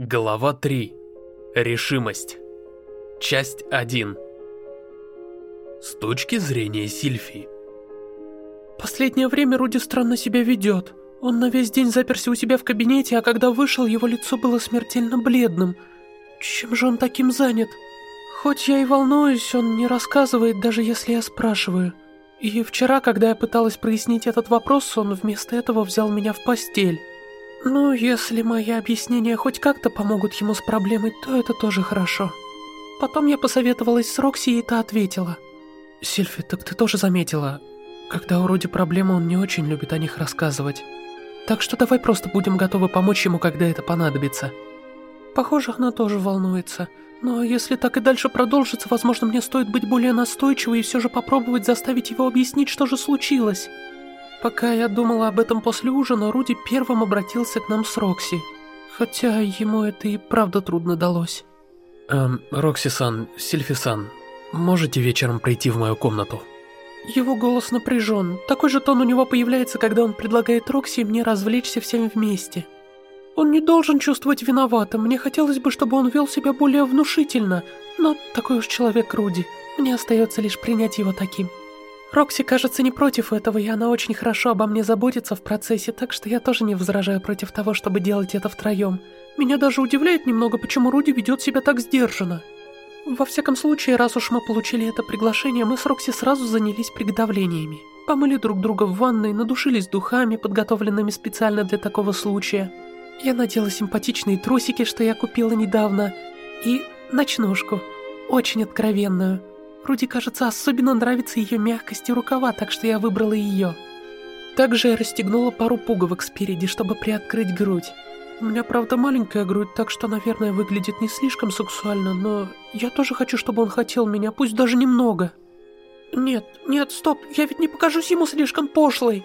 Глава 3. Решимость. Часть 1. С точки зрения Сильфи. Последнее время Руди странно себя ведет. Он на весь день заперся у себя в кабинете, а когда вышел, его лицо было смертельно бледным. Чем же он таким занят? Хоть я и волнуюсь, он не рассказывает, даже если я спрашиваю. И вчера, когда я пыталась прояснить этот вопрос, он вместо этого взял меня в постель. Ну, если мои объяснения хоть как-то помогут ему с проблемой, то это тоже хорошо. Потом я посоветовалась с Рокси, и та ответила. «Сильфи, так ты тоже заметила, когда у Руди проблемы, он не очень любит о них рассказывать. Так что давай просто будем готовы помочь ему, когда это понадобится». Похоже, она тоже волнуется. Но если так и дальше продолжится, возможно, мне стоит быть более настойчивой и все же попробовать заставить его объяснить, что же случилось. Пока я думала об этом после ужина, Руди первым обратился к нам с Рокси. Хотя ему это и правда трудно далось. Эм, Рокси-сан, Сильфи-сан, можете вечером прийти в мою комнату? Его голос напряжен. Такой же тон у него появляется, когда он предлагает Рокси и мне развлечься всем вместе. Он не должен чувствовать виноватым. Мне хотелось бы, чтобы он вел себя более внушительно. Но такой уж человек Руди. Мне остается лишь принять его таким. Рокси, кажется, не против этого, и она очень хорошо обо мне заботится в процессе, так что я тоже не возражаю против того, чтобы делать это втроем. Меня даже удивляет немного, почему Руди ведет себя так сдержанно. Во всяком случае, раз уж мы получили это приглашение, мы с Рокси сразу занялись приготовлениями. Помыли друг друга в ванной, надушились духами, подготовленными специально для такого случая. Я надела симпатичные трусики, что я купила недавно, и ночнушку, очень откровенную. Руди, кажется, особенно нравится ее мягкость и рукава, так что я выбрала ее. Также я расстегнула пару пуговок спереди, чтобы приоткрыть грудь. У меня, правда, маленькая грудь, так что, наверное, выглядит не слишком сексуально, но я тоже хочу, чтобы он хотел меня, пусть даже немного. Нет, нет, стоп, я ведь не покажусь ему слишком пошлой.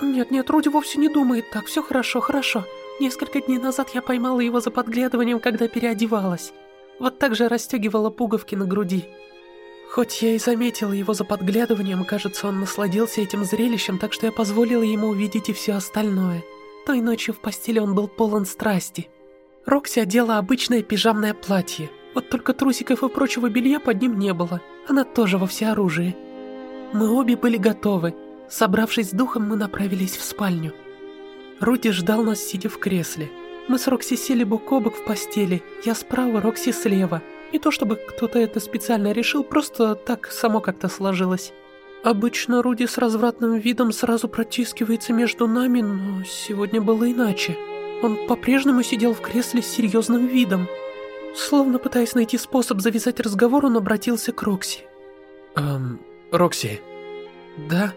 Нет, нет, Руди вовсе не думает так, все хорошо, хорошо. Несколько дней назад я поймала его за подглядыванием, когда переодевалась. Вот так же расстегивала пуговки на груди. Хоть я и заметила его за подглядыванием, кажется, он насладился этим зрелищем, так что я позволила ему увидеть и все остальное. Той ночью в постели он был полон страсти. Рокси одела обычное пижамное платье, вот только трусиков и прочего белья под ним не было, она тоже во всеоружии. Мы обе были готовы. Собравшись с духом, мы направились в спальню. Руди ждал нас, сидя в кресле. Мы с Рокси сели бок о бок в постели, я справа, Рокси слева – не то чтобы кто-то это специально решил, просто так само как-то сложилось. Обычно Руди с развратным видом сразу протискивается между нами, но сегодня было иначе. Он по-прежнему сидел в кресле с серьезным видом. Словно пытаясь найти способ завязать разговор, он обратился к Рокси. «Эм, Рокси?» «Да?»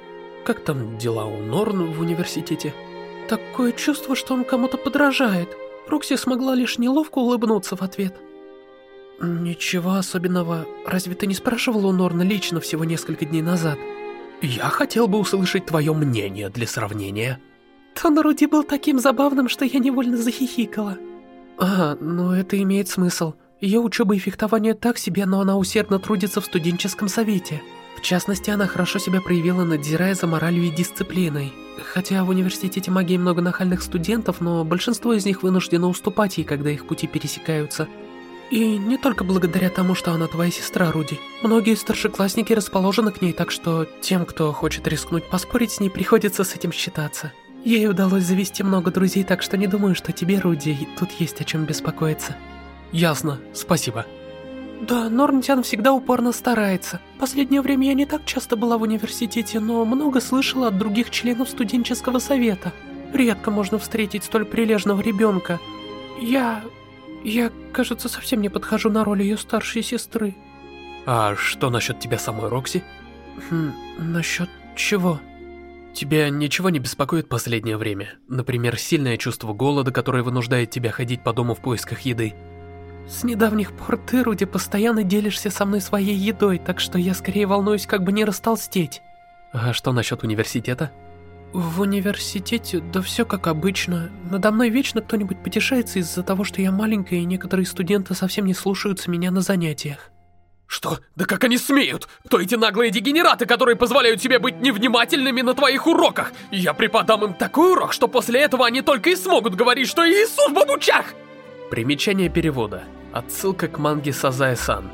«Как там дела у Норн в университете?» Такое чувство, что он кому-то подражает. Рокси смогла лишь неловко улыбнуться в ответ. «Ничего особенного. Разве ты не спрашивал у Норна лично всего несколько дней назад?» «Я хотел бы услышать твое мнение для сравнения». Тон Руди был таким забавным, что я невольно захихикала. «А, ну это имеет смысл. Ее учеба и фехтование так себе, но она усердно трудится в студенческом совете. В частности, она хорошо себя проявила, надзирая за моралью и дисциплиной. Хотя в университете магии много нахальных студентов, но большинство из них вынуждено уступать ей, когда их пути пересекаются». И не только благодаря тому, что она твоя сестра, Руди. Многие старшеклассники расположены к ней, так что тем, кто хочет рискнуть поспорить с ней, приходится с этим считаться. Ей удалось завести много друзей, так что не думаю, что тебе, Руди, тут есть о чем беспокоиться. Ясно, спасибо. Да, Нормтян всегда упорно старается. Последнее время я не так часто была в университете, но много слышала от других членов студенческого совета. Редко можно встретить столь прилежного ребенка. Я я, кажется, совсем не подхожу на роль ее старшей сестры. А что насчет тебя самой, Рокси? Хм, насчет чего? Тебя ничего не беспокоит последнее время? Например, сильное чувство голода, которое вынуждает тебя ходить по дому в поисках еды? С недавних пор ты, Руди, постоянно делишься со мной своей едой, так что я скорее волнуюсь, как бы не растолстеть. А что насчет университета? В университете, да все как обычно. Надо мной вечно кто-нибудь потешается из-за того, что я маленькая, и некоторые студенты совсем не слушаются меня на занятиях. Что? Да как они смеют? Кто эти наглые дегенераты, которые позволяют себе быть невнимательными на твоих уроках? Я преподам им такой урок, что после этого они только и смогут говорить, что Иисус в обучах! Примечание перевода. Отсылка к манге Сазая-сан.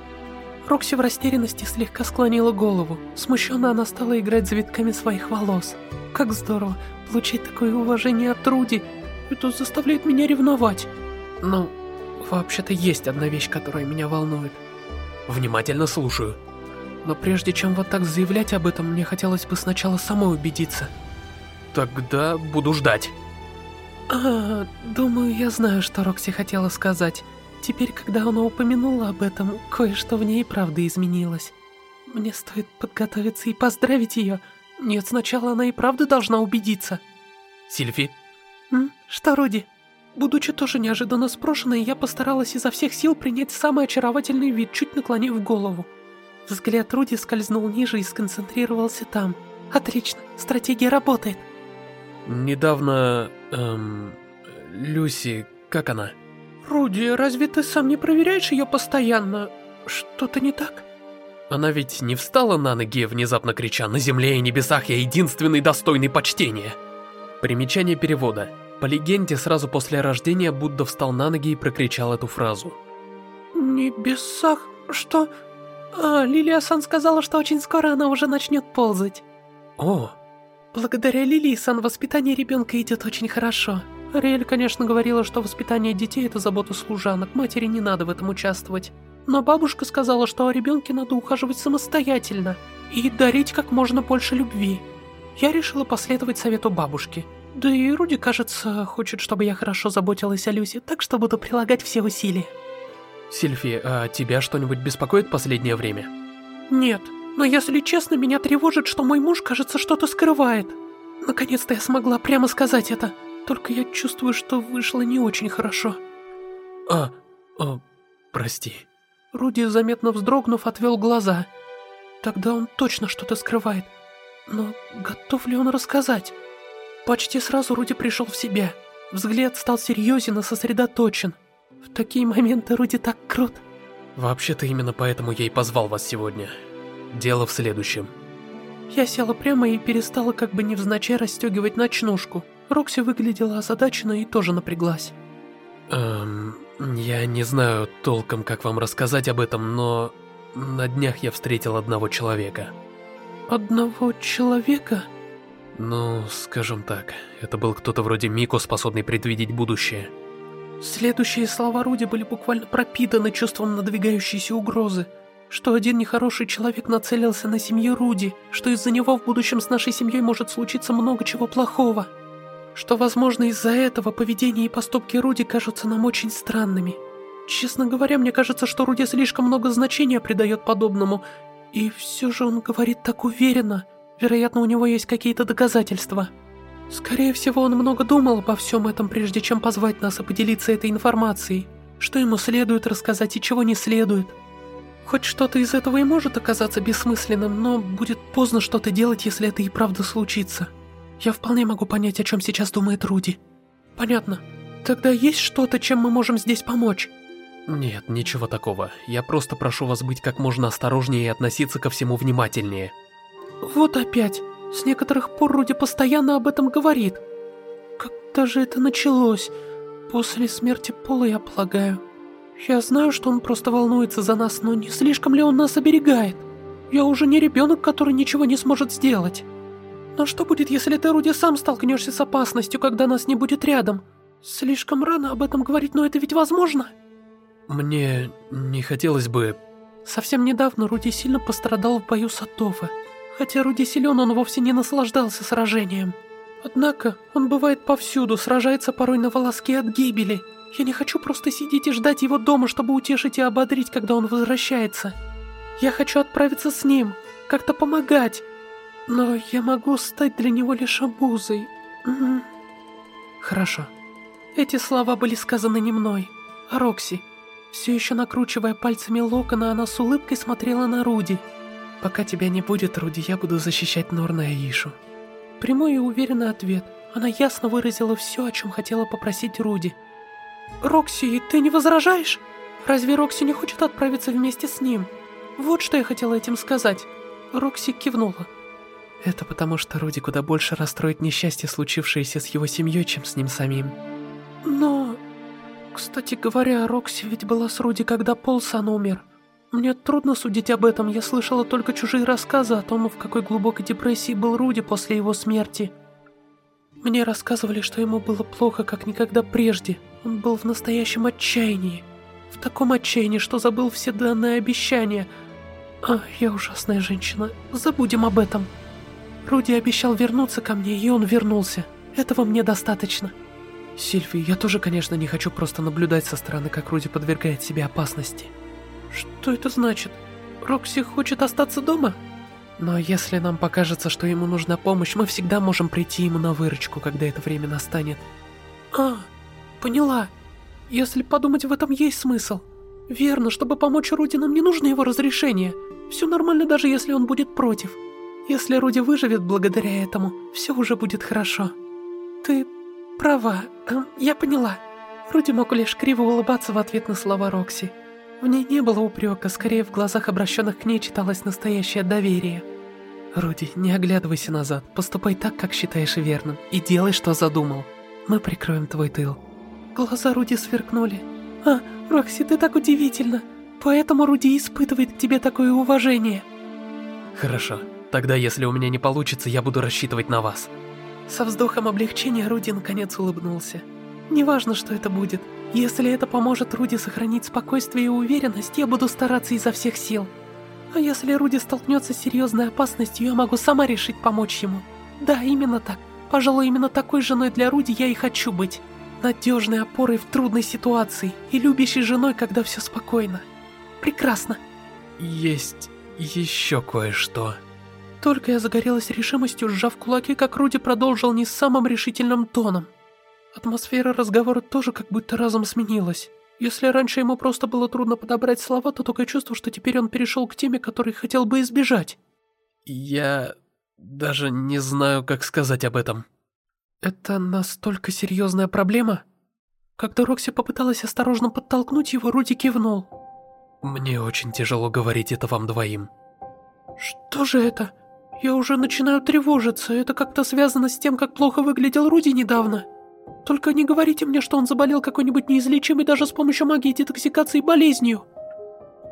Рокси в растерянности слегка склонила голову. Смущенно она стала играть завитками своих волос. Как здорово получить такое уважение от Руди. Это заставляет меня ревновать. Ну, вообще-то есть одна вещь, которая меня волнует. Внимательно слушаю. Но прежде чем вот так заявлять об этом, мне хотелось бы сначала самой убедиться. Тогда буду ждать. А, думаю, я знаю, что Рокси хотела сказать. Теперь, когда она упомянула об этом, кое-что в ней правда изменилось. Мне стоит подготовиться и поздравить ее. Нет, сначала она и правда должна убедиться. Сильфи? М? Что, Руди? Будучи тоже неожиданно спрошенной, я постаралась изо всех сил принять самый очаровательный вид, чуть наклонив голову. Взгляд Руди скользнул ниже и сконцентрировался там. Отлично, стратегия работает. Недавно... Эм... Люси, как она? Руди, разве ты сам не проверяешь ее постоянно? Что-то не так? Она ведь не встала на ноги, внезапно крича «На земле и небесах я единственный достойный почтения». Примечание перевода. По легенде, сразу после рождения Будда встал на ноги и прокричал эту фразу. «Небесах? Что?» А, Лилия-сан сказала, что очень скоро она уже начнет ползать. О! Благодаря Лилии-сан воспитание ребенка идет очень хорошо. Ариэль, конечно, говорила, что воспитание детей – это забота служанок, матери не надо в этом участвовать. Но бабушка сказала, что о ребенке надо ухаживать самостоятельно и дарить как можно больше любви. Я решила последовать совету бабушки. Да и Руди, кажется, хочет, чтобы я хорошо заботилась о Люсе, так что буду прилагать все усилия. Сильфи, а тебя что-нибудь беспокоит последнее время? Нет, но если честно, меня тревожит, что мой муж, кажется, что-то скрывает. Наконец-то я смогла прямо сказать это. Только я чувствую, что вышло не очень хорошо. А, о, прости. Руди, заметно вздрогнув, отвел глаза. Тогда он точно что-то скрывает. Но готов ли он рассказать? Почти сразу Руди пришел в себя. Взгляд стал серьезен и сосредоточен. В такие моменты Руди так крут. Вообще-то именно поэтому я и позвал вас сегодня. Дело в следующем. Я села прямо и перестала как бы невзначай расстегивать ночнушку. Рокси выглядела озадаченно и тоже напряглась. Эм, я не знаю толком, как вам рассказать об этом, но на днях я встретил одного человека. Одного человека? Ну, скажем так, это был кто-то вроде Мико, способный предвидеть будущее. Следующие слова Руди были буквально пропитаны чувством надвигающейся угрозы. Что один нехороший человек нацелился на семью Руди, что из-за него в будущем с нашей семьей может случиться много чего плохого. Что, возможно, из-за этого поведение и поступки Руди кажутся нам очень странными. Честно говоря, мне кажется, что Руди слишком много значения придает подобному, и все же он говорит так уверенно. Вероятно, у него есть какие-то доказательства. Скорее всего, он много думал обо всем этом, прежде чем позвать нас и поделиться этой информацией. Что ему следует рассказать и чего не следует. Хоть что-то из этого и может оказаться бессмысленным, но будет поздно что-то делать, если это и правда случится. Я вполне могу понять, о чем сейчас думает Руди. Понятно. Тогда есть что-то, чем мы можем здесь помочь? Нет, ничего такого. Я просто прошу вас быть как можно осторожнее и относиться ко всему внимательнее. Вот опять. С некоторых пор Руди постоянно об этом говорит. Когда же это началось? После смерти Пола, я полагаю. Я знаю, что он просто волнуется за нас, но не слишком ли он нас оберегает? Я уже не ребенок, который ничего не сможет сделать. Но что будет, если ты, Руди, сам столкнешься с опасностью, когда нас не будет рядом? Слишком рано об этом говорить, но это ведь возможно. Мне не хотелось бы... Совсем недавно Руди сильно пострадал в бою с Атофа. Хотя Руди силен, он вовсе не наслаждался сражением. Однако, он бывает повсюду, сражается порой на волоске от гибели. Я не хочу просто сидеть и ждать его дома, чтобы утешить и ободрить, когда он возвращается. Я хочу отправиться с ним, как-то помогать. Но я могу стать для него лишь обузой. Хорошо. Эти слова были сказаны не мной, а Рокси. Все еще накручивая пальцами локона, она с улыбкой смотрела на Руди. «Пока тебя не будет, Руди, я буду защищать Норна и Аишу». Прямой и уверенный ответ. Она ясно выразила все, о чем хотела попросить Руди. «Рокси, ты не возражаешь? Разве Рокси не хочет отправиться вместе с ним? Вот что я хотела этим сказать». Рокси кивнула. Это потому, что Руди куда больше расстроит несчастье, случившееся с его семьей, чем с ним самим. Но... Кстати говоря, Рокси ведь была с Руди, когда Полсан умер. Мне трудно судить об этом, я слышала только чужие рассказы о том, в какой глубокой депрессии был Руди после его смерти. Мне рассказывали, что ему было плохо, как никогда прежде. Он был в настоящем отчаянии. В таком отчаянии, что забыл все данные обещания. А, я ужасная женщина. Забудем об этом. Руди обещал вернуться ко мне, и он вернулся. Этого мне достаточно. Сильфи, я тоже, конечно, не хочу просто наблюдать со стороны, как Руди подвергает себе опасности. Что это значит? Рокси хочет остаться дома? Но если нам покажется, что ему нужна помощь, мы всегда можем прийти ему на выручку, когда это время настанет. А, поняла. Если подумать, в этом есть смысл. Верно, чтобы помочь Руди, нам не нужно его разрешение. Все нормально, даже если он будет против. Если Руди выживет благодаря этому, все уже будет хорошо. Ты права, эм, я поняла. Руди мог лишь криво улыбаться в ответ на слова Рокси. В ней не было упрека, скорее в глазах обращенных к ней читалось настоящее доверие. «Руди, не оглядывайся назад, поступай так, как считаешь верным, и делай, что задумал. Мы прикроем твой тыл». Глаза Руди сверкнули. «А, Рокси, ты так удивительно. Поэтому Руди испытывает к тебе такое уважение». «Хорошо. Тогда, если у меня не получится, я буду рассчитывать на вас». Со вздохом облегчения Руди наконец улыбнулся. «Неважно, что это будет. Если это поможет Руди сохранить спокойствие и уверенность, я буду стараться изо всех сил. А если Руди столкнется с серьезной опасностью, я могу сама решить помочь ему. Да, именно так. Пожалуй, именно такой женой для Руди я и хочу быть. Надежной опорой в трудной ситуации и любящей женой, когда все спокойно. Прекрасно. Есть еще кое-что. Только я загорелась решимостью, сжав кулаки, как Руди продолжил не самым решительным тоном. Атмосфера разговора тоже как будто разом сменилась. Если раньше ему просто было трудно подобрать слова, то такое чувство, что теперь он перешел к теме, которой хотел бы избежать. Я даже не знаю, как сказать об этом. Это настолько серьезная проблема? Когда Рокси попыталась осторожно подтолкнуть его, Руди кивнул. Мне очень тяжело говорить это вам двоим. Что же это? Я уже начинаю тревожиться. Это как-то связано с тем, как плохо выглядел Руди недавно. Только не говорите мне, что он заболел какой-нибудь неизлечимой даже с помощью магии детоксикации болезнью.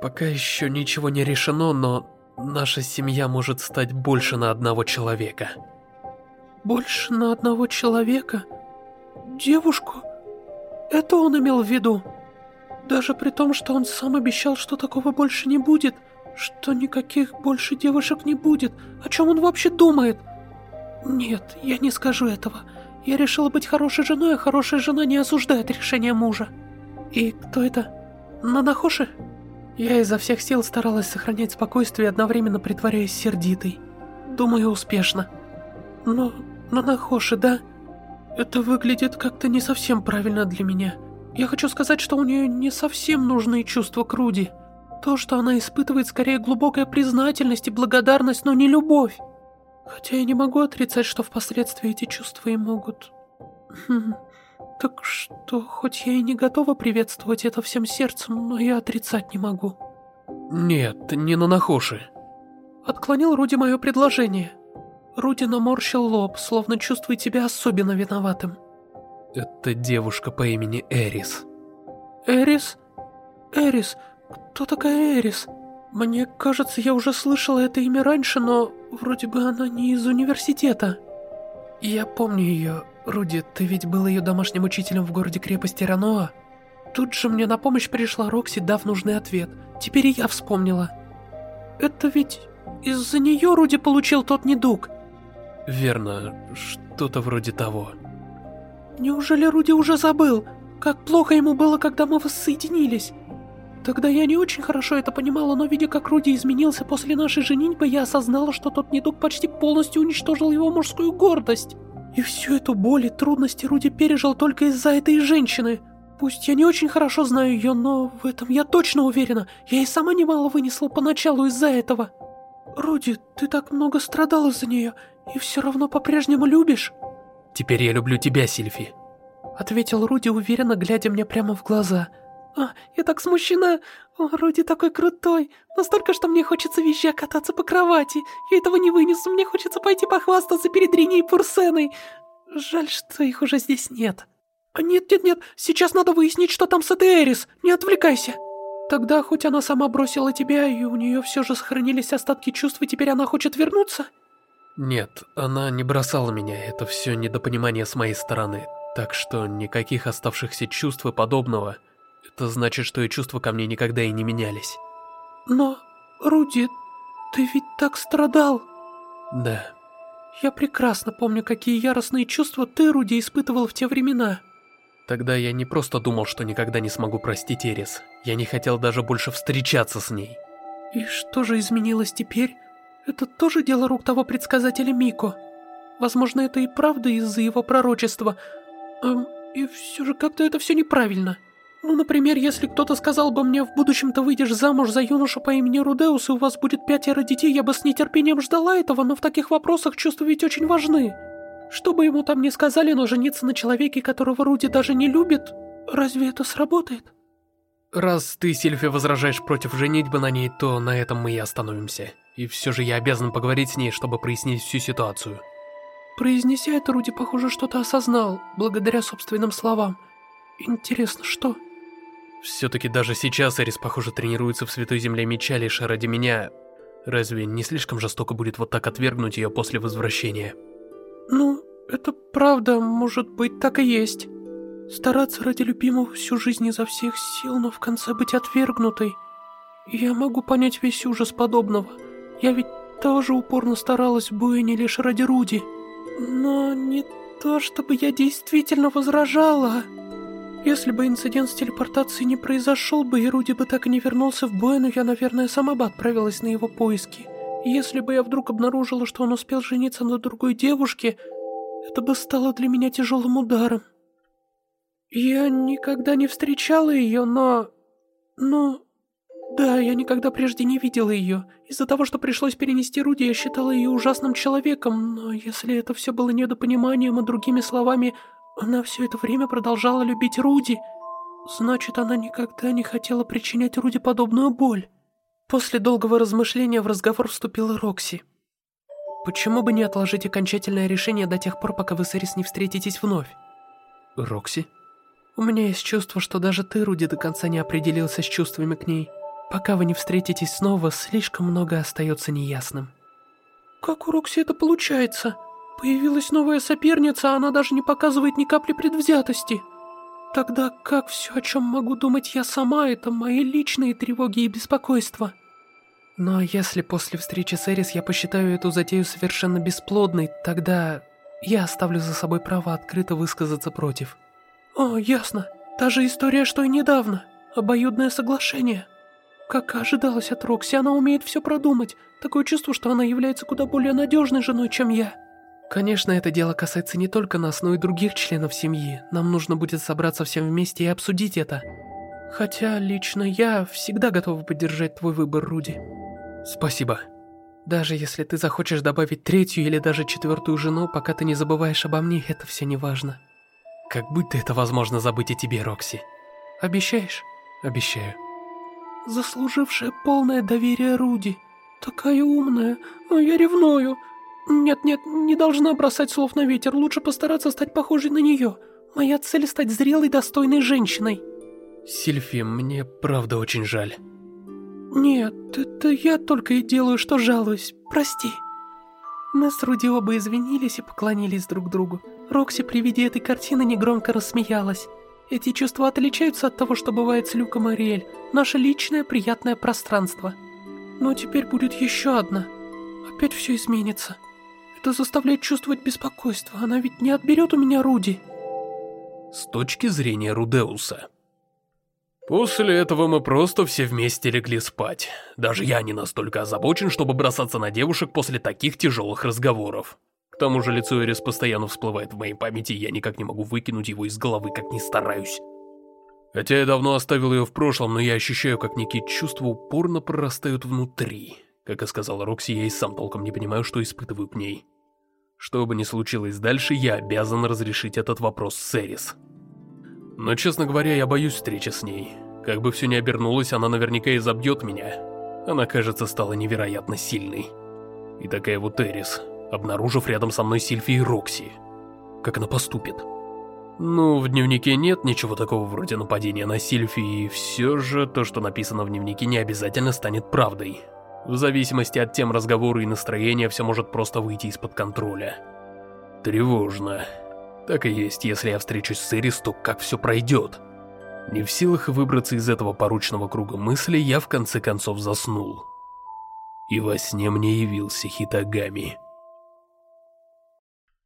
Пока еще ничего не решено, но наша семья может стать больше на одного человека. Больше на одного человека? Девушку? Это он имел в виду? Даже при том, что он сам обещал, что такого больше не будет, что никаких больше девушек не будет, о чем он вообще думает? Нет, я не скажу этого. Я решила быть хорошей женой, а хорошая жена не осуждает решение мужа. И кто это? Нанахоши? Я изо всех сил старалась сохранять спокойствие, одновременно притворяясь сердитой. Думаю, успешно. Но Нанахоши, да? Это выглядит как-то не совсем правильно для меня. Я хочу сказать, что у нее не совсем нужные чувства к Руди. То, что она испытывает, скорее глубокая признательность и благодарность, но не любовь. Хотя я не могу отрицать, что впоследствии эти чувства и могут... Хм, так что, хоть я и не готова приветствовать это всем сердцем, но я отрицать не могу. Нет, не на нахоши. Отклонил Руди мое предложение. Руди наморщил лоб, словно чувствует себя особенно виноватым. Это девушка по имени Эрис. Эрис? Эрис? Кто такая Эрис? Мне кажется, я уже слышала это имя раньше, но вроде бы она не из университета. Я помню ее. Руди, ты ведь был ее домашним учителем в городе-крепости Раноа? Тут же мне на помощь пришла Рокси, дав нужный ответ. Теперь и я вспомнила. Это ведь из-за нее Руди получил тот недуг. Верно, что-то вроде того. Неужели Руди уже забыл, как плохо ему было, когда мы воссоединились? Тогда я не очень хорошо это понимала, но видя, как Руди изменился после нашей женитьбы, я осознала, что тот недуг почти полностью уничтожил его мужскую гордость. И всю эту боль и трудности Руди пережил только из-за этой женщины. Пусть я не очень хорошо знаю ее, но в этом я точно уверена. Я и сама немало вынесла поначалу из-за этого. Руди, ты так много страдал из-за нее, и все равно по-прежнему любишь? Теперь я люблю тебя, Сильфи. Ответил Руди, уверенно глядя мне прямо в глаза. А, я так смущена. Руди такой крутой. Настолько, что мне хочется визжа кататься по кровати. Я этого не вынесу. Мне хочется пойти похвастаться перед Риней и Пурсеной. Жаль, что их уже здесь нет. «Нет-нет-нет, сейчас надо выяснить, что там с этой Эрис, не отвлекайся!» «Тогда хоть она сама бросила тебя, и у нее все же сохранились остатки чувств, и теперь она хочет вернуться?» «Нет, она не бросала меня, это все недопонимание с моей стороны, так что никаких оставшихся чувств и подобного. Это значит, что и чувства ко мне никогда и не менялись». «Но, Руди, ты ведь так страдал!» «Да». «Я прекрасно помню, какие яростные чувства ты, Руди, испытывал в те времена». Тогда я не просто думал, что никогда не смогу простить Эрис. Я не хотел даже больше встречаться с ней. И что же изменилось теперь? Это тоже дело рук того предсказателя Мико. Возможно, это и правда из-за его пророчества. Эм, и все же как-то это все неправильно. Ну, например, если кто-то сказал бы мне, в будущем ты выйдешь замуж за юношу по имени Рудеус, и у вас будет пятеро детей, я бы с нетерпением ждала этого, но в таких вопросах чувства ведь очень важны. Что бы ему там ни сказали, но жениться на человеке, которого Руди даже не любит, разве это сработает? Раз ты, Сильфи, возражаешь против женитьбы на ней, то на этом мы и остановимся. И все же я обязан поговорить с ней, чтобы прояснить всю ситуацию. Произнеся это, Руди, похоже, что-то осознал, благодаря собственным словам. Интересно, что? Все-таки даже сейчас Эрис, похоже, тренируется в Святой Земле Меча лишь ради меня. Разве не слишком жестоко будет вот так отвергнуть ее после возвращения? Ну, это правда, может быть, так и есть. Стараться ради любимого всю жизнь изо всех сил, но в конце быть отвергнутой. Я могу понять весь ужас подобного. Я ведь тоже упорно старалась в Буэне лишь ради Руди. Но не то, чтобы я действительно возражала. Если бы инцидент с телепортацией не произошел бы, и Руди бы так и не вернулся в Буэну, я, наверное, сама бы отправилась на его поиски. Если бы я вдруг обнаружила, что он успел жениться на другой девушке, это бы стало для меня тяжелым ударом. Я никогда не встречала ее, но... но... Да, я никогда прежде не видела ее. Из-за того, что пришлось перенести Руди, я считала ее ужасным человеком, но если это все было недопониманием и другими словами, она все это время продолжала любить Руди, значит, она никогда не хотела причинять Руди подобную боль. После долгого размышления в разговор вступила Рокси. «Почему бы не отложить окончательное решение до тех пор, пока вы с Эрис не встретитесь вновь?» «Рокси?» «У меня есть чувство, что даже ты, Руди, до конца не определился с чувствами к ней. Пока вы не встретитесь снова, слишком много остается неясным». «Как у Рокси это получается? Появилась новая соперница, а она даже не показывает ни капли предвзятости». Тогда как все, о чем могу думать я сама, это мои личные тревоги и беспокойства? Но если после встречи с Эрис я посчитаю эту затею совершенно бесплодной, тогда я оставлю за собой право открыто высказаться против. О, ясно. Та же история, что и недавно. Обоюдное соглашение. Как ожидалось от Рокси, она умеет все продумать. Такое чувство, что она является куда более надежной женой, чем я. Конечно, это дело касается не только нас, но и других членов семьи. Нам нужно будет собраться всем вместе и обсудить это. Хотя лично я всегда готова поддержать твой выбор, Руди. Спасибо. Даже если ты захочешь добавить третью или даже четвертую жену, пока ты не забываешь обо мне, это все не важно. Как будто это возможно забыть о тебе, Рокси. Обещаешь? Обещаю. Заслужившая полное доверие Руди. Такая умная, а я ревную. «Нет-нет, не должна бросать слов на ветер, лучше постараться стать похожей на нее. Моя цель — стать зрелой, достойной женщиной». Сильфи, мне правда очень жаль. «Нет, это я только и делаю, что жалуюсь. Прости». Мы с Руди оба извинились и поклонились друг другу. Рокси при виде этой картины негромко рассмеялась. Эти чувства отличаются от того, что бывает с Люком и Ариэль. Наше личное приятное пространство. Но теперь будет еще одна. Опять все изменится. Это заставляет чувствовать беспокойство. Она ведь не отберет у меня Руди. С точки зрения Рудеуса. После этого мы просто все вместе легли спать. Даже я не настолько озабочен, чтобы бросаться на девушек после таких тяжелых разговоров. К тому же лицо Эрис постоянно всплывает в моей памяти, и я никак не могу выкинуть его из головы, как ни стараюсь. Хотя я давно оставил ее в прошлом, но я ощущаю, как некие чувства упорно прорастают внутри. Как и сказала Рокси, я и сам толком не понимаю, что испытываю к ней. Что бы ни случилось дальше, я обязан разрешить этот вопрос с Эрис. Но, честно говоря, я боюсь встречи с ней. Как бы все ни обернулось, она наверняка изобьет меня. Она, кажется, стала невероятно сильной. И такая вот Эрис, обнаружив рядом со мной Сильфи и Рокси. Как она поступит? Ну, в дневнике нет ничего такого вроде нападения на Сильфи, и все же то, что написано в дневнике, не обязательно станет правдой. В зависимости от тем разговора и настроения, все может просто выйти из-под контроля. Тревожно. Так и есть, если я встречусь с Эрис, то как все пройдет? Не в силах выбраться из этого порочного круга мыслей, я в конце концов заснул. И во сне мне явился Хитагами.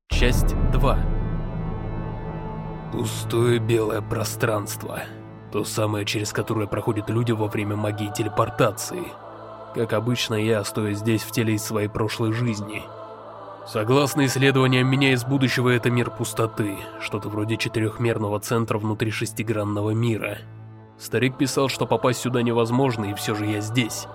Часть 2 Пустое белое пространство. То самое, через которое проходят люди во время магии телепортации. Как обычно, я стою здесь в теле из своей прошлой жизни. Согласно исследованиям меня из будущего, это мир пустоты, что-то вроде четырехмерного центра внутри шестигранного мира. Старик писал, что попасть сюда невозможно, и все же я здесь.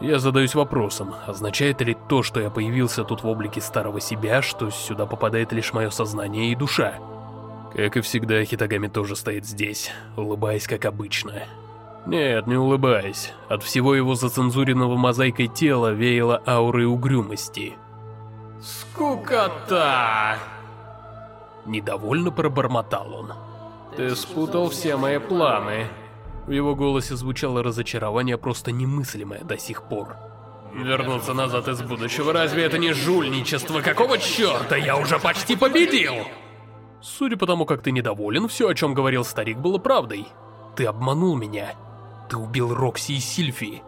Я задаюсь вопросом, означает ли то, что я появился тут в облике старого себя, что сюда попадает лишь мое сознание и душа? Как и всегда, Хитагами тоже стоит здесь, улыбаясь как обычно. Нет, не улыбаясь. От всего его зацензуренного мозаикой тела веяло аурой угрюмости. «Скукота!» Недовольно пробормотал он. «Ты спутал все мои планы». В его голосе звучало разочарование, просто немыслимое до сих пор. «Вернуться назад из будущего, разве это не жульничество? Какого черта? Я уже почти победил!» Судя по тому, как ты недоволен, все, о чем говорил старик, было правдой. Ты обманул меня. Ты убил Рокси и Сильфи.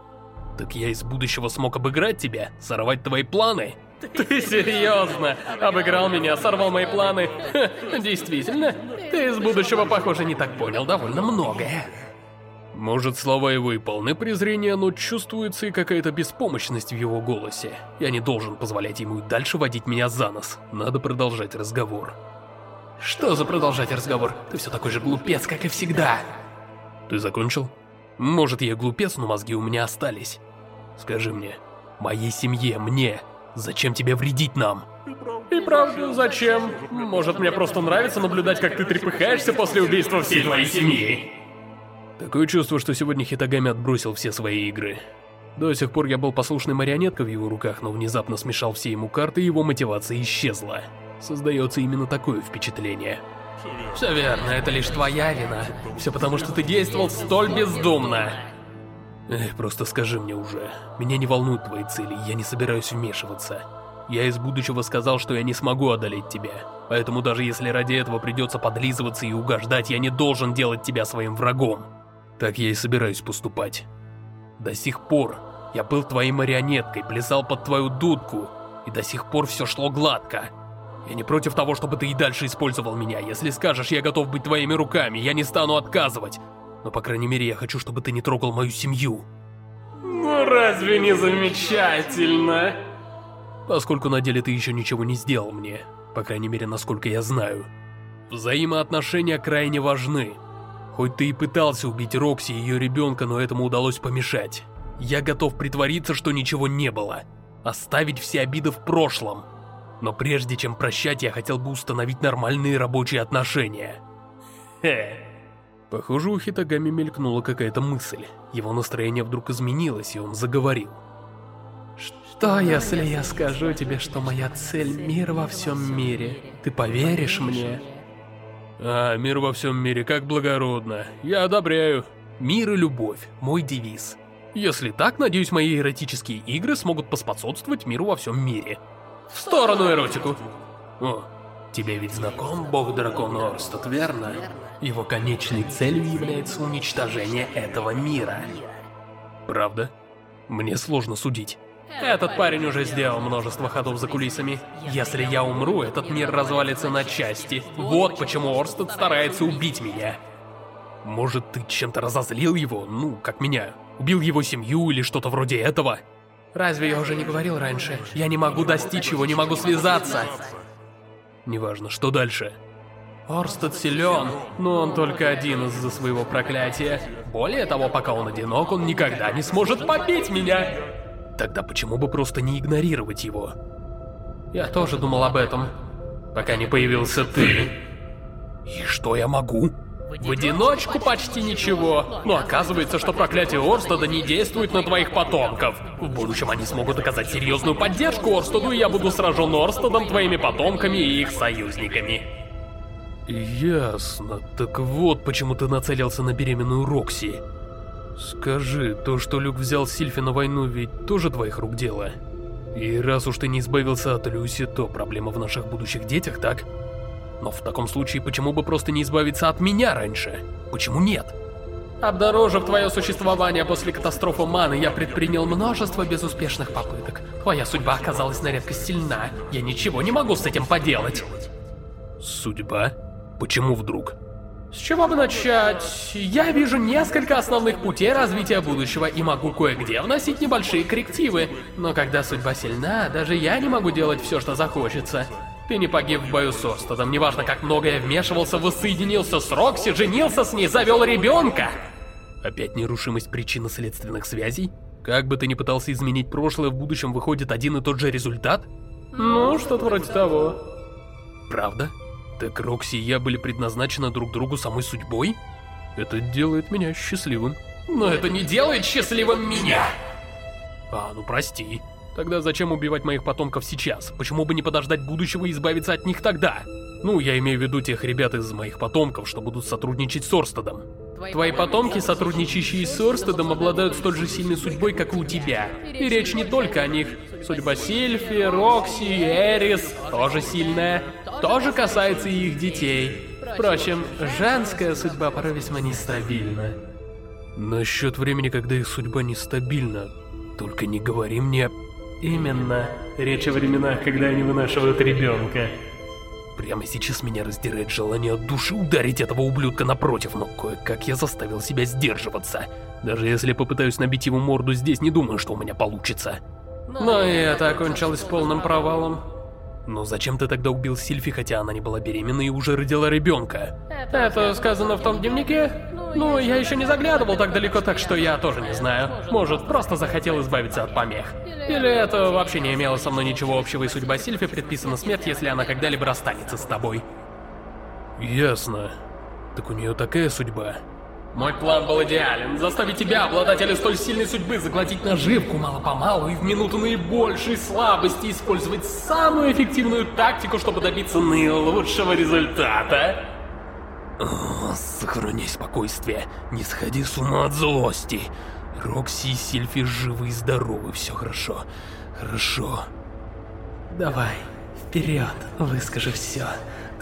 Так я из будущего смог обыграть тебя, сорвать твои планы? Ты серьезно? Обыграл меня, сорвал мои планы? Ха, действительно? Ты из будущего, похоже, не так понял довольно многое. Может, слова его и полны презрения, но чувствуется и какая-то беспомощность в его голосе. Я не должен позволять ему и дальше водить меня за нос. Надо продолжать разговор. Что за продолжать разговор? Ты все такой же глупец, как и всегда. Ты закончил? Может, я глупец, но мозги у меня остались. Скажи мне, моей семье, мне, зачем тебе вредить нам? И правда, зачем? Может, мне просто нравится наблюдать, как ты трепыхаешься после убийства всей твоей семьи? Такое чувство, что сегодня Хитагами отбросил все свои игры. До сих пор я был послушной марионеткой в его руках, но внезапно смешал все ему карты, и его мотивация исчезла. Создается именно такое впечатление. Все верно, это лишь твоя вина. Все потому, что ты действовал столь бездумно. Эх, просто скажи мне уже. Меня не волнуют твои цели, я не собираюсь вмешиваться. Я из будущего сказал, что я не смогу одолеть тебя. Поэтому даже если ради этого придется подлизываться и угождать, я не должен делать тебя своим врагом. Так я и собираюсь поступать. До сих пор я был твоей марионеткой, плясал под твою дудку, и до сих пор все шло гладко. Я не против того, чтобы ты и дальше использовал меня. Если скажешь, я готов быть твоими руками, я не стану отказывать. Но, по крайней мере, я хочу, чтобы ты не трогал мою семью. Ну разве не замечательно? Поскольку на деле ты еще ничего не сделал мне. По крайней мере, насколько я знаю. Взаимоотношения крайне важны. Хоть ты и пытался убить Рокси и ее ребенка, но этому удалось помешать. Я готов притвориться, что ничего не было. Оставить все обиды в прошлом. Но прежде чем прощать, я хотел бы установить нормальные рабочие отношения. Хе. Похоже, у Хитагами мелькнула какая-то мысль. Его настроение вдруг изменилось, и он заговорил. Что, если я скажу тебе, что моя цель — мир во всем мире? Ты поверишь мне? А, мир во всем мире, как благородно. Я одобряю. Мир и любовь — мой девиз. Если так, надеюсь, мои эротические игры смогут поспособствовать миру во всем мире. В сторону эротику. О, тебе ведь знаком бог-дракон Орстад, верно? Его конечной целью является уничтожение этого мира. Правда? Мне сложно судить. Этот парень уже сделал множество ходов за кулисами. Если я умру, этот мир развалится на части. Вот почему Орстед старается убить меня. Может, ты чем-то разозлил его? Ну, как меня. Убил его семью или что-то вроде этого? Разве я уже не говорил раньше? Я не могу достичь его, не могу связаться. Неважно, что дальше? Орстед силен, но он только один из-за своего проклятия. Более того, пока он одинок, он никогда не сможет побить меня. Тогда почему бы просто не игнорировать его? Я тоже думал об этом, пока не появился ты. И что я могу? В одиночку почти ничего, но оказывается, что проклятие Орстеда не действует на твоих потомков. В будущем они смогут оказать серьезную поддержку Орстеду, и я буду сражен Орстедом, твоими потомками и их союзниками. Ясно. Так вот, почему ты нацелился на беременную Рокси. Скажи, то, что Люк взял Сильфи на войну, ведь тоже твоих рук дело? И раз уж ты не избавился от Люси, то проблема в наших будущих детях, так? Но в таком случае, почему бы просто не избавиться от меня раньше? Почему нет? Обнаружив твое существование после катастрофы Маны, я предпринял множество безуспешных попыток. Твоя судьба оказалась на редкость сильна. Я ничего не могу с этим поделать. Судьба? Почему вдруг? С чего бы начать? Я вижу несколько основных путей развития будущего и могу кое-где вносить небольшие коррективы. Но когда судьба сильна, даже я не могу делать все, что захочется. Ты не погиб в бою с Орстедом, неважно как много я вмешивался, воссоединился с Рокси, женился с ней, завел ребенка. Опять нерушимость причинно-следственных связей? Как бы ты ни пытался изменить прошлое, в будущем выходит один и тот же результат? Ну, что-то вроде того. Правда? Так Рокси и я были предназначены друг другу самой судьбой? Это делает меня счастливым. Но это не делает счастливым меня! А, ну прости. Тогда зачем убивать моих потомков сейчас? Почему бы не подождать будущего и избавиться от них тогда? Ну, я имею в виду тех ребят из моих потомков, что будут сотрудничать с Орстедом. Твои потомки, сотрудничающие с Орстедом, обладают столь же сильной судьбой, как и у тебя. И речь не только о них. Судьба Сильфи, Рокси, Эрис тоже сильная. Тоже касается и их детей. Впрочем, женская судьба порой весьма нестабильна. Насчет времени, когда их судьба нестабильна, только не говори мне... Именно. Речь о временах, когда они вынашивают ребенка. Прямо сейчас меня раздирает желание от души ударить этого ублюдка напротив, но кое-как я заставил себя сдерживаться. Даже если попытаюсь набить его морду здесь, не думаю, что у меня получится. Но и это окончилось полным провалом. Но зачем ты тогда убил Сильфи, хотя она не была беременна и уже родила ребенка? Это сказано в том дневнике? Ну, я еще не заглядывал так далеко, так что я тоже не знаю. Может, просто захотел избавиться от помех. Или это вообще не имело со мной ничего общего, и судьба Сильфи предписана смерть, если она когда-либо расстанется с тобой. Ясно. Так у нее такая судьба. Мой план был идеален. Заставить тебя, обладателя столь сильной судьбы, заглотить наживку мало-помалу и в минуту наибольшей слабости использовать самую эффективную тактику, чтобы добиться наилучшего результата. О, сохраняй спокойствие, не сходи с ума от злости. Рокси и Сильфи живы и здоровы, все хорошо. Хорошо. Давай, вперед, выскажи все.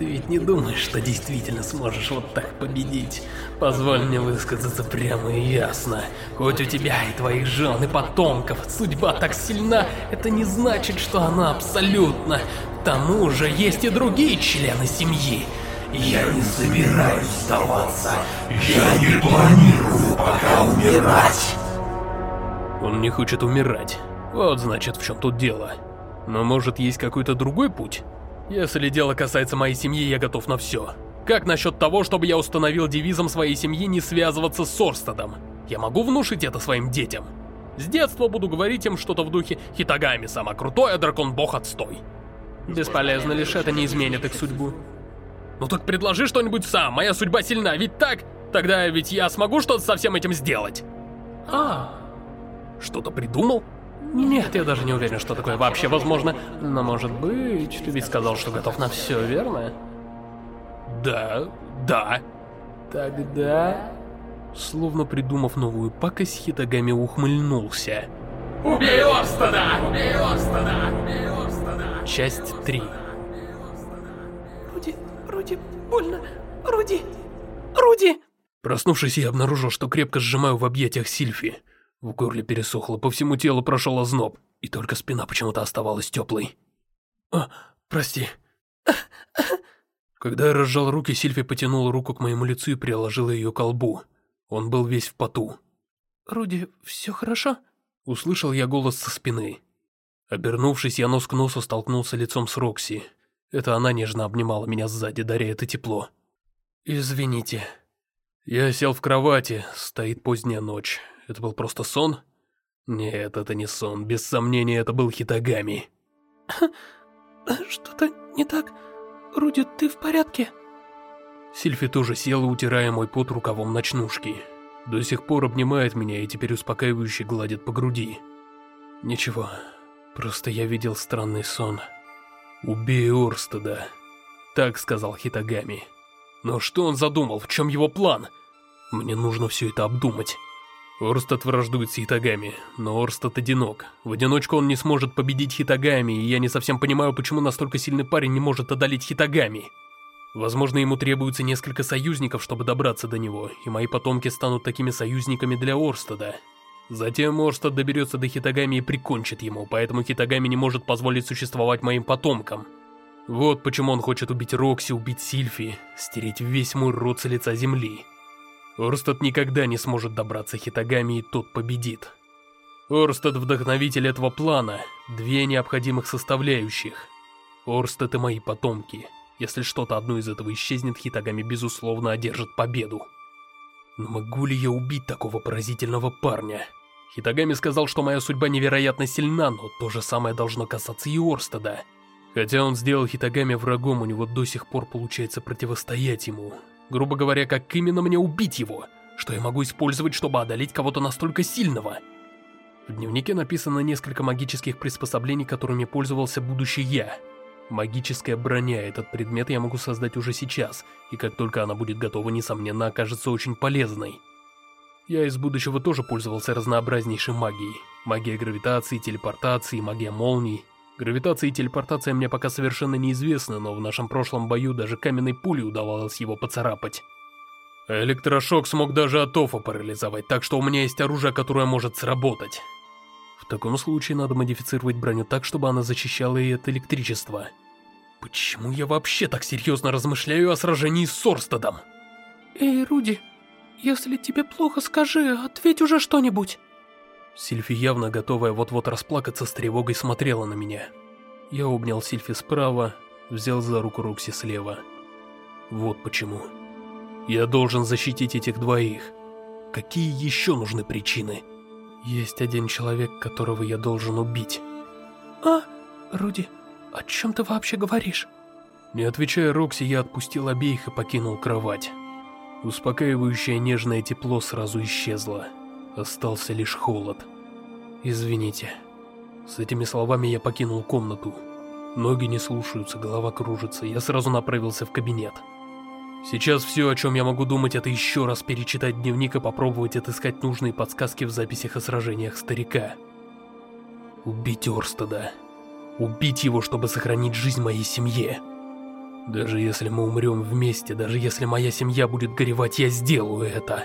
Ты ведь не думаешь, что действительно сможешь вот так победить? Позволь мне высказаться прямо и ясно. Хоть у тебя и твоих жен и потомков судьба так сильна, это не значит, что она абсолютно. К тому же есть и другие члены семьи. Я не собираюсь сдаваться. Я не планирую пока умирать. Он не хочет умирать. Вот значит, в чем тут дело. Но может есть какой-то другой путь? Если дело касается моей семьи, я готов на все. Как насчет того, чтобы я установил девизом своей семьи не связываться с Орстедом? Я могу внушить это своим детям? С детства буду говорить им что-то в духе «Хитагами самый крутой, а дракон-бог отстой». Бесполезно, лишь это не изменит их судьбу. Ну так предложи что-нибудь сам, моя судьба сильна, ведь так? Тогда ведь я смогу что-то со всем этим сделать. А, что-то придумал? Нет, я даже не уверен, что такое вообще возможно. Но может быть, ты ведь сказал, что готов на все, верно? Да, да. Тогда... Словно придумав новую пакость, Хитагами ухмыльнулся. Убей Орстада! Убей Орстада! Убей Орстада! Часть 3 Руди, Руди, больно. Руди, Руди! Проснувшись, я обнаружил, что крепко сжимаю в объятиях Сильфи. В горле пересохло, по всему телу прошел озноб, и только спина почему-то оставалась теплой. «А, прости». Когда я разжал руки, Сильфи потянула руку к моему лицу и приложила ее к лбу. Он был весь в поту. «Руди, все хорошо?» Услышал я голос со спины. Обернувшись, я нос к носу столкнулся лицом с Рокси. Это она нежно обнимала меня сзади, даря это тепло. «Извините». Я сел в кровати, стоит поздняя ночь. Это был просто сон? Нет, это не сон. Без сомнения, это был Хитагами. Что-то не так? Руди, ты в порядке? Сильфи тоже села, утирая мой пот рукавом ночнушки. До сих пор обнимает меня и теперь успокаивающе гладит по груди. Ничего, просто я видел странный сон. «Убей Орстеда», — так сказал Хитагами. Но что он задумал, в чем его план? Мне нужно все это обдумать. Орстад враждует с Хитагами, но Орстад одинок. В одиночку он не сможет победить Хитагами, и я не совсем понимаю, почему настолько сильный парень не может одолеть Хитагами. Возможно, ему требуется несколько союзников, чтобы добраться до него, и мои потомки станут такими союзниками для Орстада. Затем Орстад доберется до Хитагами и прикончит ему, поэтому Хитагами не может позволить существовать моим потомкам. Вот почему он хочет убить Рокси, убить Сильфи, стереть весь мой род с лица земли. Орстад никогда не сможет добраться Хитагами, и тот победит. Орстад — вдохновитель этого плана, две необходимых составляющих. Орстад и мои потомки. Если что-то одно из этого исчезнет, Хитагами безусловно одержит победу. Но могу ли я убить такого поразительного парня? Хитагами сказал, что моя судьба невероятно сильна, но то же самое должно касаться и Орстада. Хотя он сделал Хитагами врагом, у него до сих пор получается противостоять ему. Грубо говоря, как именно мне убить его? Что я могу использовать, чтобы одолеть кого-то настолько сильного? В дневнике написано несколько магических приспособлений, которыми пользовался будущий я. Магическая броня, этот предмет я могу создать уже сейчас, и как только она будет готова, несомненно, окажется очень полезной. Я из будущего тоже пользовался разнообразнейшей магией. Магия гравитации, телепортации, магия молний. Гравитация и телепортация мне пока совершенно неизвестны, но в нашем прошлом бою даже каменной пулей удавалось его поцарапать. Электрошок смог даже Атофа парализовать, так что у меня есть оружие, которое может сработать. В таком случае надо модифицировать броню так, чтобы она защищала и от электричества. Почему я вообще так серьезно размышляю о сражении с Сорстадом? Эй, Руди, если тебе плохо, скажи, ответь уже что-нибудь. Сильфи, явно готовая вот-вот расплакаться, с тревогой смотрела на меня. Я обнял Сильфи справа, взял за руку Рокси слева. Вот почему. Я должен защитить этих двоих. Какие еще нужны причины? Есть один человек, которого я должен убить. А, Руди, о чем ты вообще говоришь? Не отвечая Рокси, я отпустил обеих и покинул кровать. Успокаивающее нежное тепло сразу исчезло. Остался лишь холод. Извините. С этими словами я покинул комнату. Ноги не слушаются, голова кружится, я сразу направился в кабинет. Сейчас все, о чем я могу думать, это еще раз перечитать дневник и попробовать отыскать нужные подсказки в записях о сражениях старика. Убить Орстеда. Убить его, чтобы сохранить жизнь моей семье. Даже если мы умрем вместе, даже если моя семья будет горевать, я сделаю это.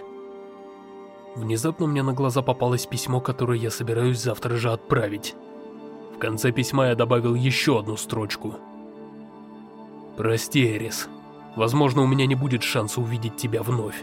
Внезапно мне на глаза попалось письмо, которое я собираюсь завтра же отправить. В конце письма я добавил еще одну строчку. «Прости, Эрис. Возможно, у меня не будет шанса увидеть тебя вновь.